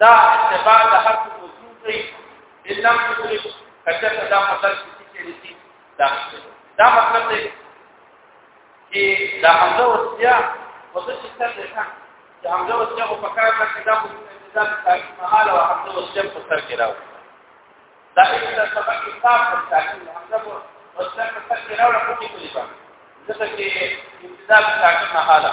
دا اتباع د حق وصول دی الا مدرک کچا دا مطلب چې دي دا دا مطلب دی چې دا حمزه وصیا وڅ چې څه ده چې حمزه وصیا او پکار نه کدا په انتظار تاکي مهال او حمزه وصیا په سر کې راو دا ایسته سبق کتاب پر تاکي حمزه وصیا په سر کې راو په کې کولی ځکه چې انتظار تاکي مهاله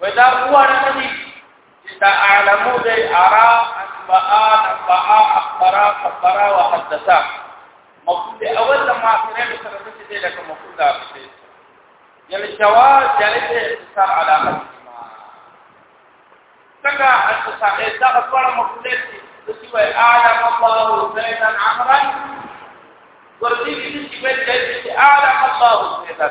ودا وانا ندی دا اعلمو د ارا اسماء نبا اخبار خبر او حدثا مفعول اول لما اخره سره د دې لکه مفعول دا څه یعنی جواز جلد اختصار علاقه څنګه اختصار دا خبر مفعول دی چې وای اعلم الله زیدا عمرا ورته دې چې وای چې اعلم الله زیدا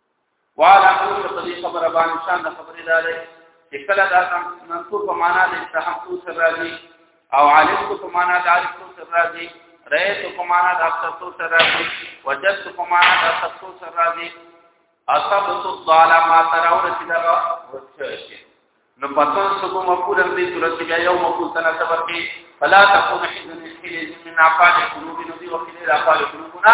وعلى امر په دې خبره باندې شان د خبرې لاله چې کله دا منصوب په معنا د استحق سره راځي او عالم په معنا د عالم سره راځي رئیس په معنا د افسر سره راځي وجدت په معنا د افسر سره راځي اصبت الظالمات راور چې دا ورڅه نو پتن سبو مقول دې صورت کې یو مقول تنا صبر کې فلا تكون حزن الحلز من عقال قلوب نبي وكيل عقال قلوبنا